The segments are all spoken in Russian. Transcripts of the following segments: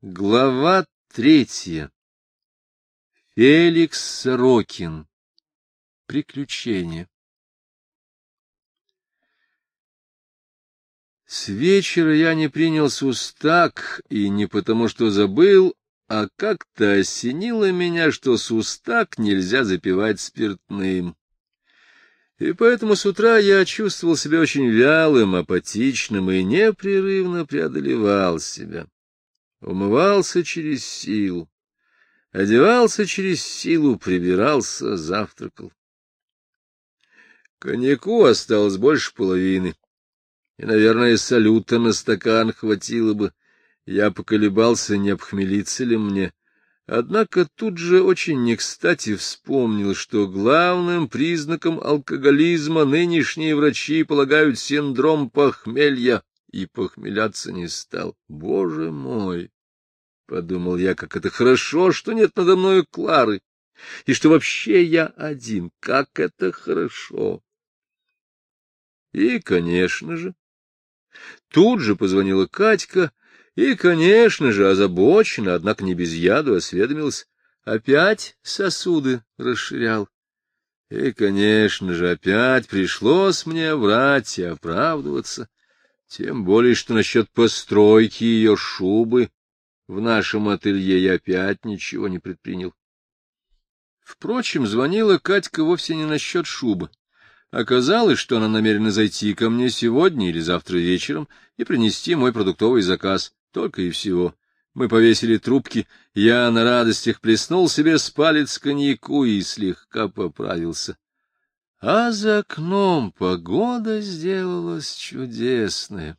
Глава третья. Феликс Сорокин. Приключения. С вечера я не принял сустак, и не потому, что забыл, а как-то осенило меня, что сустак нельзя запивать спиртным. И поэтому с утра я чувствовал себя очень вялым, апатичным и непрерывно преодолевал себя умывался через силу, одевался через силу, прибирался, завтракал. Коньяку осталось больше половины, и, наверное, салюта на стакан хватило бы. Я поколебался, не обхмелиться ли мне. Однако тут же очень не кстати вспомнил, что главным признаком алкоголизма нынешние врачи полагают синдром похмелья и похмеляться не стал. Боже мой! — подумал я, как это хорошо, что нет надо мною Клары, и что вообще я один, как это хорошо. И, конечно же, тут же позвонила Катька, и, конечно же, озабочена, однако не без яду, осведомилась. Опять сосуды расширял. И, конечно же, опять пришлось мне врать и оправдываться. Тем более, что насчет постройки ее шубы в нашем ателье я опять ничего не предпринял. Впрочем, звонила Катька вовсе не насчет шубы. Оказалось, что она намерена зайти ко мне сегодня или завтра вечером и принести мой продуктовый заказ, только и всего. Мы повесили трубки, я на радостях плеснул себе с палец коньяку и слегка поправился. А за окном погода сделалась чудесная.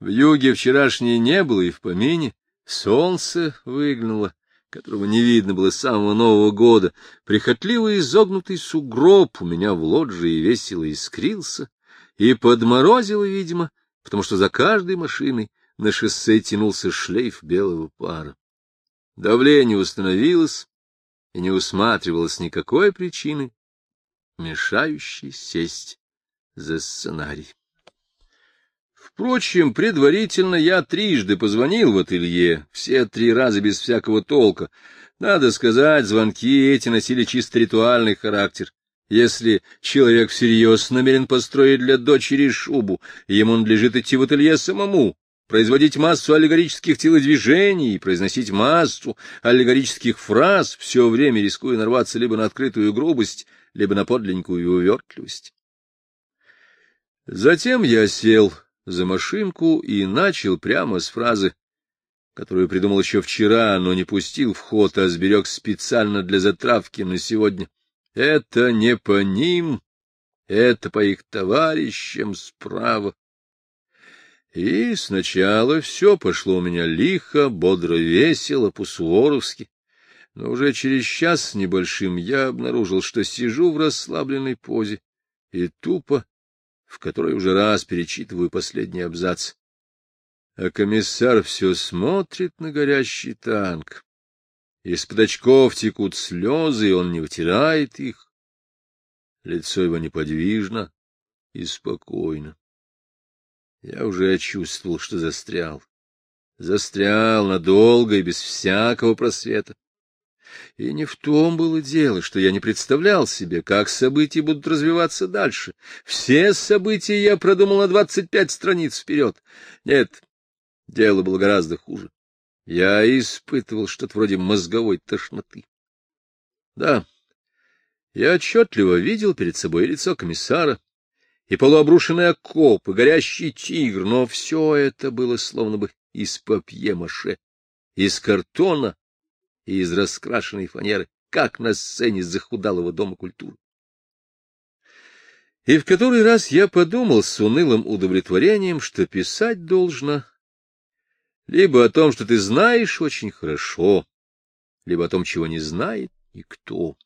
В юге вчерашнее не было и в помине, солнце выглянуло, которого не видно было с самого Нового года, прихотливо изогнутый сугроб у меня в лоджии весело искрился и подморозило, видимо, потому что за каждой машиной на шоссе тянулся шлейф белого пара. Давление установилось, и не усматривалось никакой причины мешающий сесть за сценарий. Впрочем, предварительно я трижды позвонил в ателье, все три раза без всякого толка. Надо сказать, звонки эти носили чисто ритуальный характер. Если человек всерьез намерен построить для дочери шубу, ему надлежит идти в ателье самому, производить массу аллегорических телодвижений произносить массу аллегорических фраз, все время рискуя нарваться либо на открытую грубость, либо на подлинную увертливость. Затем я сел за машинку и начал прямо с фразы, которую придумал еще вчера, но не пустил в ход, а сберег специально для затравки на сегодня. Это не по ним, это по их товарищам справа. И сначала все пошло у меня лихо, бодро, весело, по-суворовски. Но уже через час с небольшим я обнаружил, что сижу в расслабленной позе и тупо, в которой уже раз перечитываю последний абзац. А комиссар все смотрит на горящий танк. Из-под очков текут слезы, и он не вытирает их. Лицо его неподвижно и спокойно. Я уже чувствовал, что застрял. Застрял надолго и без всякого просвета. И не в том было дело, что я не представлял себе, как события будут развиваться дальше. Все события я продумал на двадцать пять страниц вперед. Нет, дело было гораздо хуже. Я испытывал что-то вроде мозговой тошноты. Да, я отчетливо видел перед собой лицо комиссара, и полуобрушенный окоп, и горящий тигр, но все это было словно бы из папье-маше, из картона и из раскрашенной фанеры, как на сцене захудалого дома культуры. И в который раз я подумал с унылым удовлетворением, что писать должно либо о том, что ты знаешь очень хорошо, либо о том, чего не знает никто.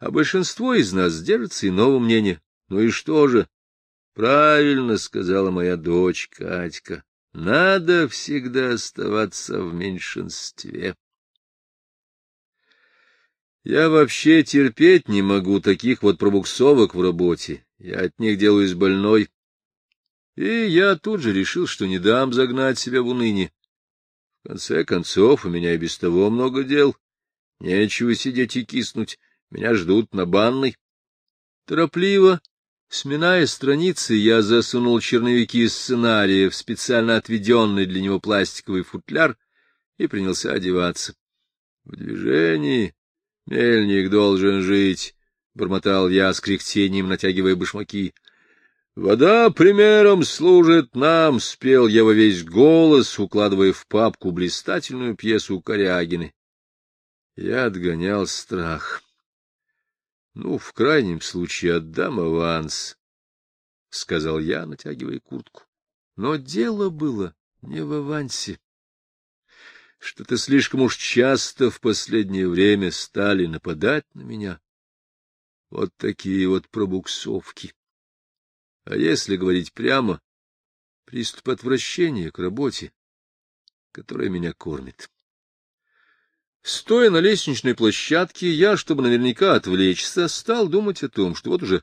А большинство из нас держится иного мнения. Ну и что же? Правильно сказала моя дочь Катька. Надо всегда оставаться в меньшинстве. Я вообще терпеть не могу таких вот пробуксовок в работе. Я от них делаюсь больной. И я тут же решил, что не дам загнать себя в уныние. В конце концов, у меня и без того много дел. Нечего сидеть и киснуть. Меня ждут на банной. Торопливо, сминая страницы, я засунул черновики сценария в специально отведенный для него пластиковый футляр и принялся одеваться. В движении мельник должен жить, — бормотал я с кряхтением, натягивая башмаки. «Вода примером служит нам», — спел я во весь голос, укладывая в папку блистательную пьесу Корягины. Я отгонял страх. Ну, в крайнем случае отдам аванс, — сказал я, натягивая куртку. Но дело было не в авансе. Что-то слишком уж часто в последнее время стали нападать на меня. Вот такие вот пробуксовки. А если говорить прямо, приступ отвращения к работе, которая меня кормит. Стоя на лестничной площадке, я, чтобы наверняка отвлечься, стал думать о том, что вот уже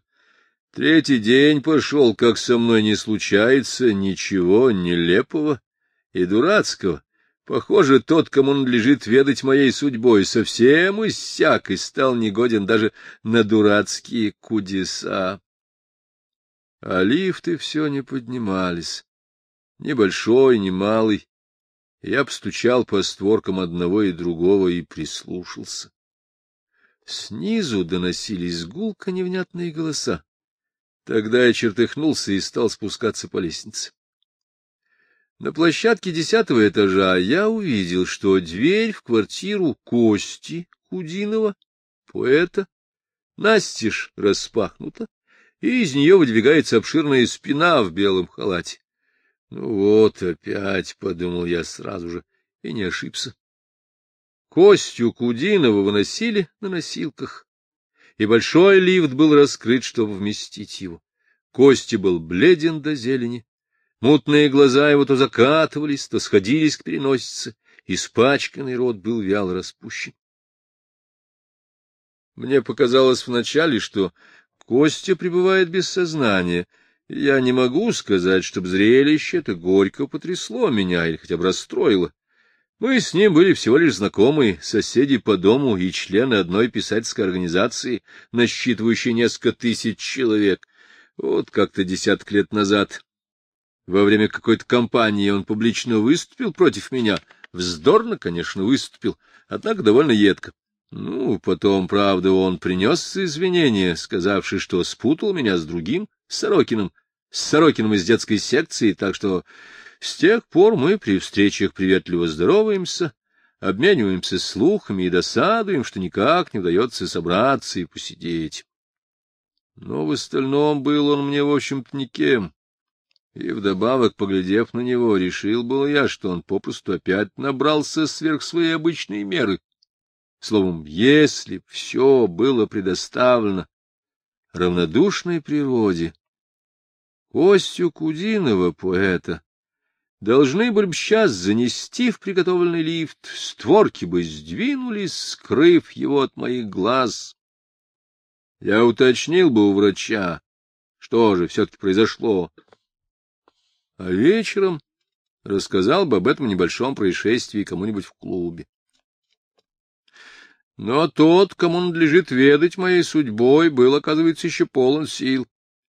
третий день пошел, как со мной не случается ничего нелепого и дурацкого. Похоже, тот, кому надлежит ведать моей судьбой, совсем иссяк и стал негоден даже на дурацкие кудеса а лифты все не поднимались, ни большой, ни малый. Я постучал по створкам одного и другого и прислушался. Снизу доносились гулко невнятные голоса. Тогда я чертыхнулся и стал спускаться по лестнице. На площадке десятого этажа я увидел, что дверь в квартиру Кости Кудинова, поэта, настежь распахнута, и из нее выдвигается обширная спина в белом халате. Ну вот опять, — подумал я сразу же, и не ошибся. Костю Кудинова выносили на носилках, и большой лифт был раскрыт, чтобы вместить его. Костя был бледен до зелени. Мутные глаза его то закатывались, то сходились к переносице, испачканный рот был вяло распущен. Мне показалось вначале, что Костя пребывает без сознания. Я не могу сказать, чтобы зрелище это горько потрясло меня или хотя бы расстроило. Мы с ним были всего лишь знакомые, соседи по дому и члены одной писательской организации, насчитывающей несколько тысяч человек. Вот как-то десяток лет назад. Во время какой-то кампании он публично выступил против меня. Вздорно, конечно, выступил, однако довольно едко. Ну, потом, правда, он принес извинения, сказавший, что спутал меня с другим, с Сорокиным, с Сорокиным из детской секции, так что с тех пор мы при встречах приветливо здороваемся, обмениваемся слухами и досадуем, что никак не удается собраться и посидеть. Но в остальном был он мне, в общем-то, никем. И вдобавок, поглядев на него, решил был я, что он попросту опять набрался сверх своей обычной меры — Словом, если б все было предоставлено равнодушной природе, Костю Кудинова, поэта, должны были бы сейчас занести в приготовленный лифт, створки бы сдвинулись, скрыв его от моих глаз. Я уточнил бы у врача, что же все-таки произошло. А вечером рассказал бы об этом небольшом происшествии кому-нибудь в клубе. Но тот, кому надлежит ведать моей судьбой, был, оказывается, еще полон сил.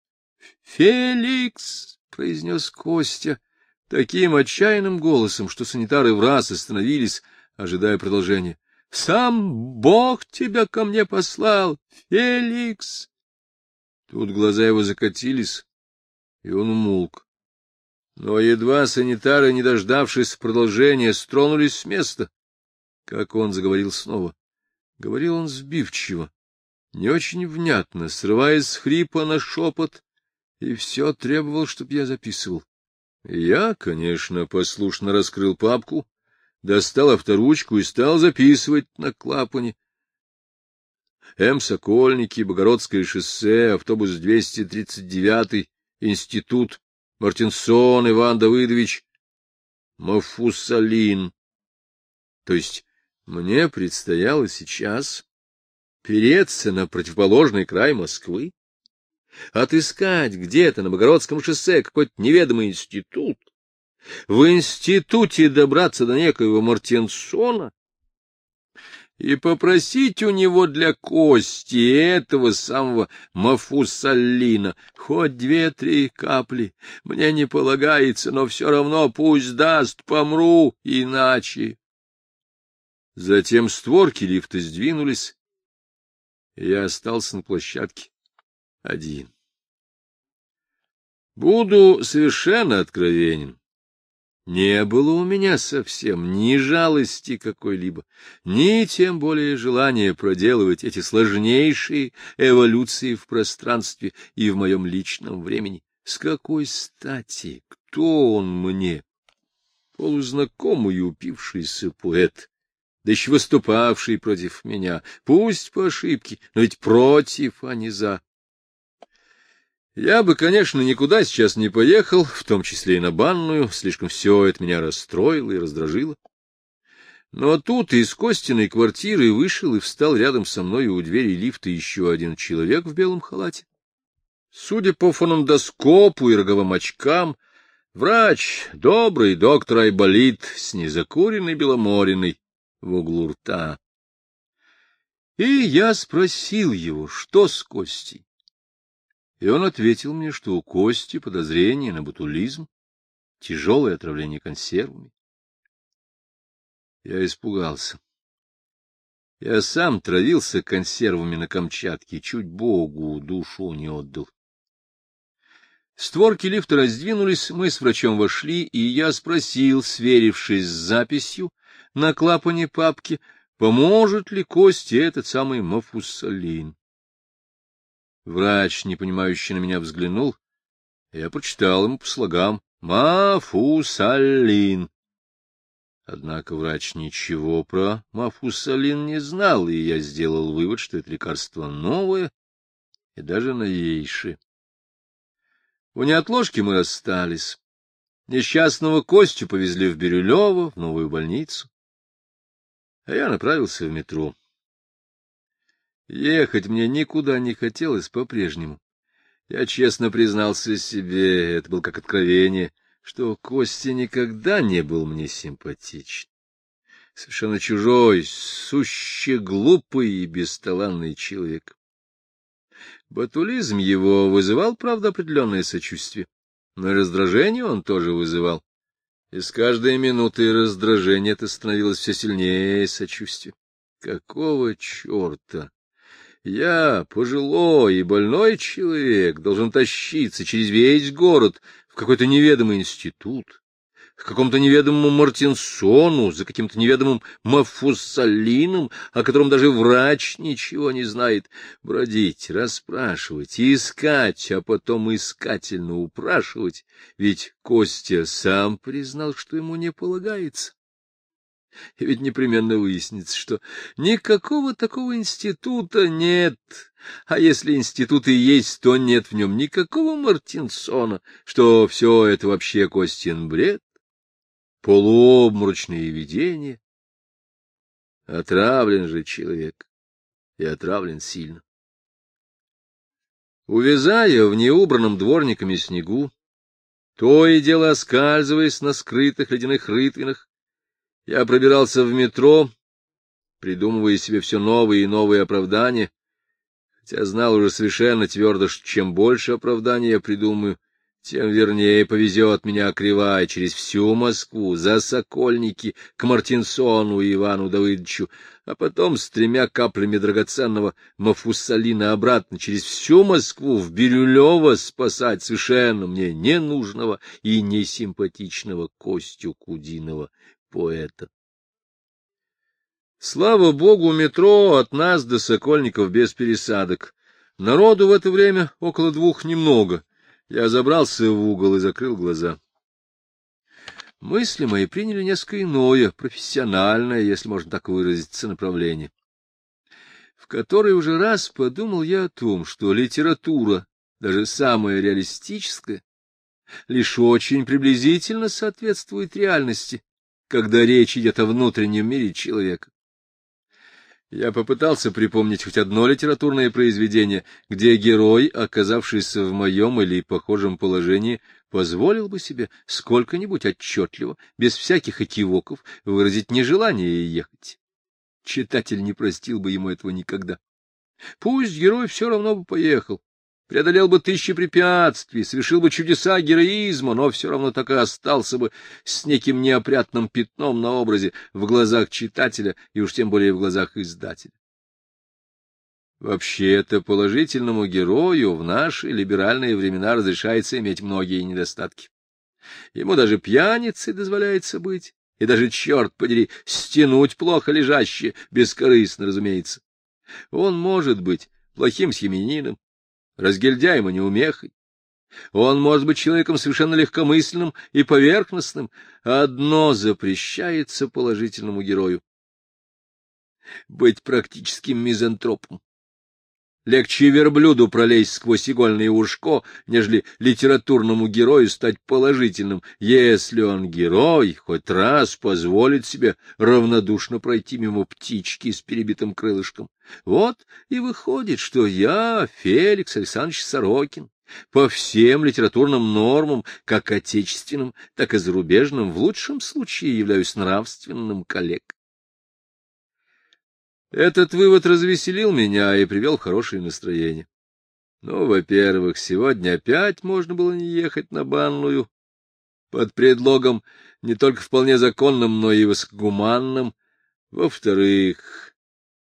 — Феликс! — произнес Костя таким отчаянным голосом, что санитары в раз остановились, ожидая продолжения. — Сам Бог тебя ко мне послал, Феликс! Тут глаза его закатились, и он умолк. Но едва санитары, не дождавшись продолжения, стронулись с места, как он заговорил снова. Говорил он сбивчиво, не очень внятно, срываясь с хрипа на шепот, и все требовал, чтоб я записывал. Я, конечно, послушно раскрыл папку, достал авторучку и стал записывать на клапане. М. Сокольники, Богородское шоссе, автобус 239, институт, Мартинсон Иван Давыдович, Мафусалин. То есть мне предстояло сейчас переться на противоположный край Москвы, отыскать где-то на Богородском шоссе какой-то неведомый институт, в институте добраться до некоего Мартинсона и попросить у него для кости этого самого Мафусалина хоть две-три капли. Мне не полагается, но все равно пусть даст, помру иначе. Затем створки лифта сдвинулись, и я остался на площадке один. Буду совершенно откровенен. Не было у меня совсем ни жалости какой-либо, ни тем более желания проделывать эти сложнейшие эволюции в пространстве и в моем личном времени. С какой стати? Кто он мне? Полузнакомый упившийся поэт, да еще выступавший против меня, пусть по ошибке, но ведь против, а не за. Я бы, конечно, никуда сейчас не поехал, в том числе и на банную, слишком все это меня расстроило и раздражило. Но тут из Костиной квартиры вышел и встал рядом со мной у двери лифта еще один человек в белом халате. Судя по фонендоскопу и роговым очкам, врач, добрый доктор Айболит с незакуренной беломориной в углу рта. И я спросил его, что с Костей и он ответил мне, что у Кости подозрение на ботулизм, тяжелое отравление консервами. Я испугался. Я сам травился консервами на Камчатке, чуть Богу душу не отдал. Створки лифта раздвинулись, мы с врачом вошли, и я спросил, сверившись с записью на клапане папки, поможет ли Косте этот самый Мафусалин. Врач, непонимающе на меня, взглянул. Я прочитал ему по слогам «Мафусалин». Однако врач ничего про мафусалин не знал, и я сделал вывод, что это лекарство новое и даже новейшее. У неотложки мы расстались. Несчастного Костю повезли в Бирюлево, в новую больницу. А я направился в метро. Ехать мне никуда не хотелось по-прежнему. Я честно признался себе, это было как откровение, что Костя никогда не был мне симпатичен. Совершенно чужой, суще глупый и бесталанный человек. Батулизм его вызывал, правда, определенное сочувствие, но и раздражение он тоже вызывал. И с каждой минутой раздражение это становилось все сильнее сочувствия. Какого черта? Я, пожилой и больной человек, должен тащиться через весь город в какой-то неведомый институт, какому-то неведомому Мартинсону, за каким-то неведомым Мафусалином, о котором даже врач ничего не знает, бродить, расспрашивать, искать, а потом искательно упрашивать, ведь Костя сам признал, что ему не полагается. И ведь непременно выяснится, что никакого такого института нет. А если институт и есть, то нет в нем никакого Мартинсона, что все это вообще Костин бред, полуобморочные видения. Отравлен же человек, и отравлен сильно. Увязая в неубранном дворниками снегу, то и дело оскальзываясь на скрытых ледяных рытвинах, я пробирался в метро, придумывая себе все новые и новые оправдания, хотя знал уже совершенно твердо, что чем больше оправданий я придумаю, тем вернее повезет меня кривая через всю Москву, за Сокольники, к Мартинсону и Ивану Давыдовичу, а потом с тремя каплями драгоценного мафусалина обратно через всю Москву в Бирюлево спасать совершенно мне ненужного и несимпатичного Костю Кудинова поэта. Слава богу, метро от нас до Сокольников без пересадок. Народу в это время около двух немного. Я забрался в угол и закрыл глаза. Мысли мои приняли несколько иное, профессиональное, если можно так выразиться, направление. В которой уже раз подумал я о том, что литература, даже самая реалистическая, лишь очень приблизительно соответствует реальности, когда речь идет о внутреннем мире человека. Я попытался припомнить хоть одно литературное произведение, где герой, оказавшийся в моем или похожем положении, позволил бы себе сколько-нибудь отчетливо, без всяких экивоков, выразить нежелание ехать. Читатель не простил бы ему этого никогда. Пусть герой все равно бы поехал, преодолел бы тысячи препятствий, совершил бы чудеса героизма, но все равно так и остался бы с неким неопрятным пятном на образе в глазах читателя и уж тем более в глазах издателя. Вообще-то положительному герою в наши либеральные времена разрешается иметь многие недостатки. Ему даже пьяницей дозволяется быть, и даже, черт подери, стянуть плохо лежащее, бескорыстно, разумеется. Он может быть плохим семенином, разгильдяем и неумехой. Он может быть человеком совершенно легкомысленным и поверхностным. Одно запрещается положительному герою — быть практическим мизантропом. Легче верблюду пролезть сквозь игольное ушко, нежели литературному герою стать положительным, если он герой, хоть раз позволит себе равнодушно пройти мимо птички с перебитым крылышком. Вот и выходит, что я, Феликс Александрович Сорокин, по всем литературным нормам, как отечественным, так и зарубежным, в лучшем случае являюсь нравственным коллег. Этот вывод развеселил меня и привел в хорошее настроение. Ну, во-первых, сегодня опять можно было не ехать на банную, под предлогом не только вполне законным, но и высокогуманным. Во-вторых,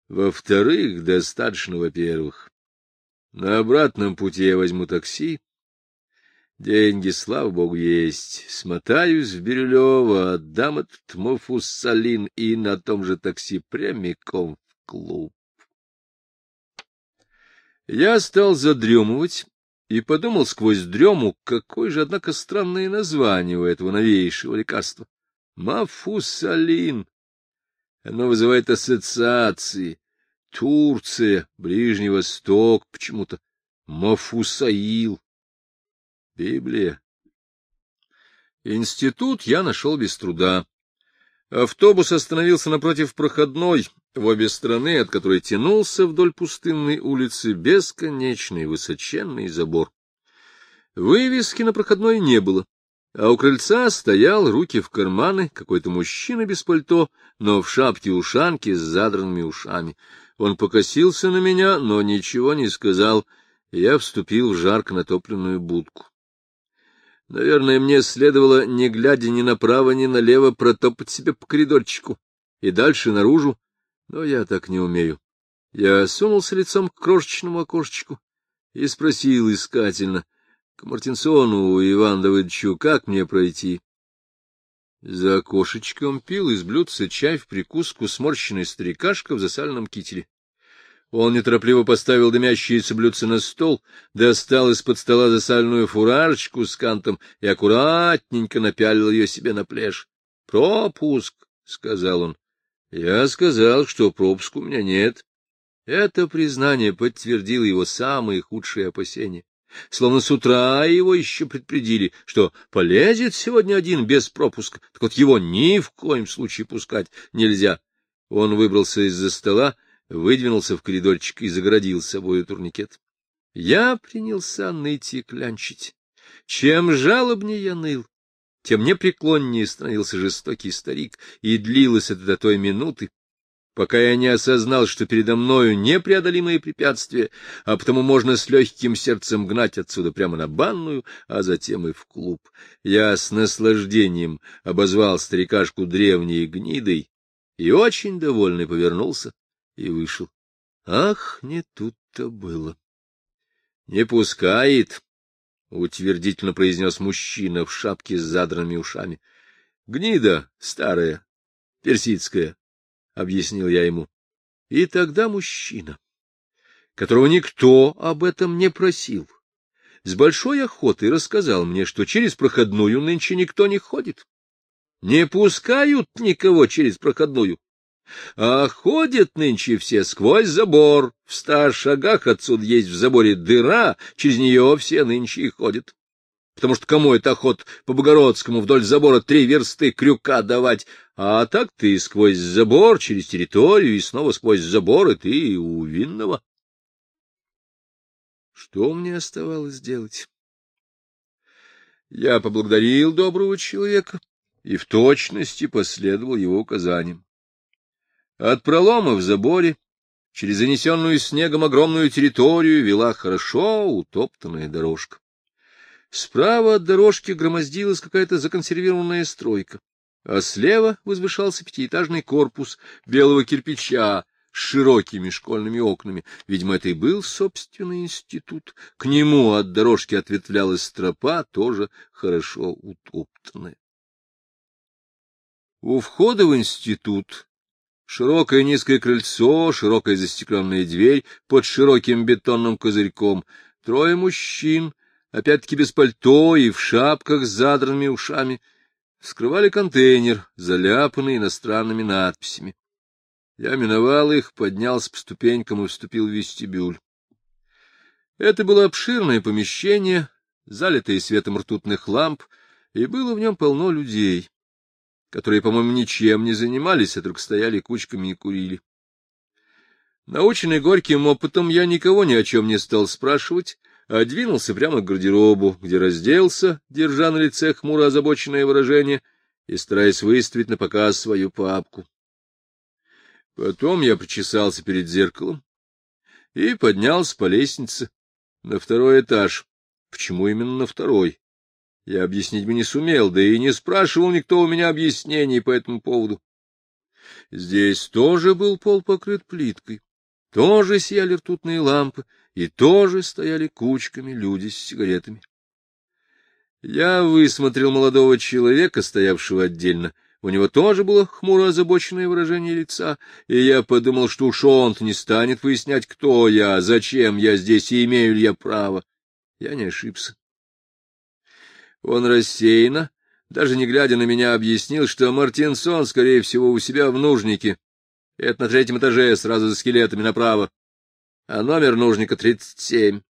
во-вторых, достаточно, во-первых. На обратном пути я возьму такси. Деньги, слава богу, есть. Смотаюсь в Бирюлево, отдам этот мофуссалин и на том же такси прямиком клуб. Я стал задремывать и подумал сквозь дрему, какое же, однако, странное название у этого новейшего лекарства. Мафусалин. Оно вызывает ассоциации. Турция, Ближний Восток, почему-то Мафусаил. Библия. Институт я нашел без труда. Автобус остановился напротив проходной, в обе стороны, от которой тянулся вдоль пустынной улицы бесконечный высоченный забор. Вывески на проходной не было, а у крыльца стоял, руки в карманы, какой-то мужчина без пальто, но в шапке-ушанке с задранными ушами. Он покосился на меня, но ничего не сказал, и я вступил в жарко натопленную будку. Наверное, мне следовало, не глядя ни направо, ни налево, протопать себе по коридорчику и дальше наружу, но я так не умею. Я сунулся лицом к крошечному окошечку и спросил искательно, к Мартинсону Иван Давыдовичу, как мне пройти? За окошечком пил из блюдца чай в прикуску сморщенный старикашка в засальном кителе. Он неторопливо поставил дымящиеся блюдце на стол, достал из-под стола засальную фуражечку с кантом и аккуратненько напялил ее себе на плешь. — Пропуск, — сказал он. Я сказал, что пропуска у меня нет. Это признание подтвердило его самые худшие опасения. Словно с утра его еще предупредили, что полезет сегодня один без пропуска, так вот его ни в коем случае пускать нельзя. Он выбрался из-за стола, выдвинулся в коридорчик и загородил собою турникет. Я принялся ныть и клянчить. Чем жалобнее я ныл, тем непреклоннее становился жестокий старик, и длилось это до той минуты, пока я не осознал, что передо мною непреодолимые препятствия, а потому можно с легким сердцем гнать отсюда прямо на банную, а затем и в клуб. Я с наслаждением обозвал старикашку древней гнидой и очень довольный повернулся и вышел. Ах, не тут-то было. Не пускает, — утвердительно произнес мужчина в шапке с задранными ушами. — Гнида старая, персидская, — объяснил я ему. И тогда мужчина, которого никто об этом не просил, с большой охотой рассказал мне, что через проходную нынче никто не ходит. Не пускают никого через проходную. А ходят нынче все сквозь забор. В ста шагах отсюда есть в заборе дыра, через нее все нынче и ходят. Потому что кому это охот по Богородскому вдоль забора три версты крюка давать? А так ты сквозь забор, через территорию и снова сквозь забор, и ты у винного. Что мне оставалось делать? Я поблагодарил доброго человека и в точности последовал его указаниям. От пролома в заборе через занесенную снегом огромную территорию вела хорошо утоптанная дорожка. Справа от дорожки громоздилась какая-то законсервированная стройка, а слева возвышался пятиэтажный корпус белого кирпича с широкими школьными окнами. Видимо, это и был собственный институт. К нему от дорожки ответвлялась тропа, тоже хорошо утоптанная. У входа в институт широкое низкое крыльцо, широкая застекленная дверь под широким бетонным козырьком, трое мужчин, опять-таки без пальто и в шапках с задранными ушами, скрывали контейнер, заляпанный иностранными надписями. Я миновал их, поднялся по ступенькам и вступил в вестибюль. Это было обширное помещение, залитое светом ртутных ламп, и было в нем полно людей которые, по-моему, ничем не занимались, а только стояли кучками и курили. Наученный горьким опытом, я никого ни о чем не стал спрашивать, а двинулся прямо к гардеробу, где разделся, держа на лице хмуро озабоченное выражение и стараясь выставить на показ свою папку. Потом я причесался перед зеркалом и поднялся по лестнице на второй этаж. Почему именно на второй? Я объяснить бы не сумел, да и не спрашивал никто у меня объяснений по этому поводу. Здесь тоже был пол покрыт плиткой, тоже сияли ртутные лампы, и тоже стояли кучками люди с сигаретами. Я высмотрел молодого человека, стоявшего отдельно. У него тоже было хмуро озабоченное выражение лица, и я подумал, что уж он не станет выяснять, кто я, зачем я здесь и имею ли я право. Я не ошибся. Он рассеянно, даже не глядя на меня, объяснил, что Мартинсон, скорее всего, у себя в нужнике. Это на третьем этаже, сразу за скелетами направо. А номер нужника тридцать семь.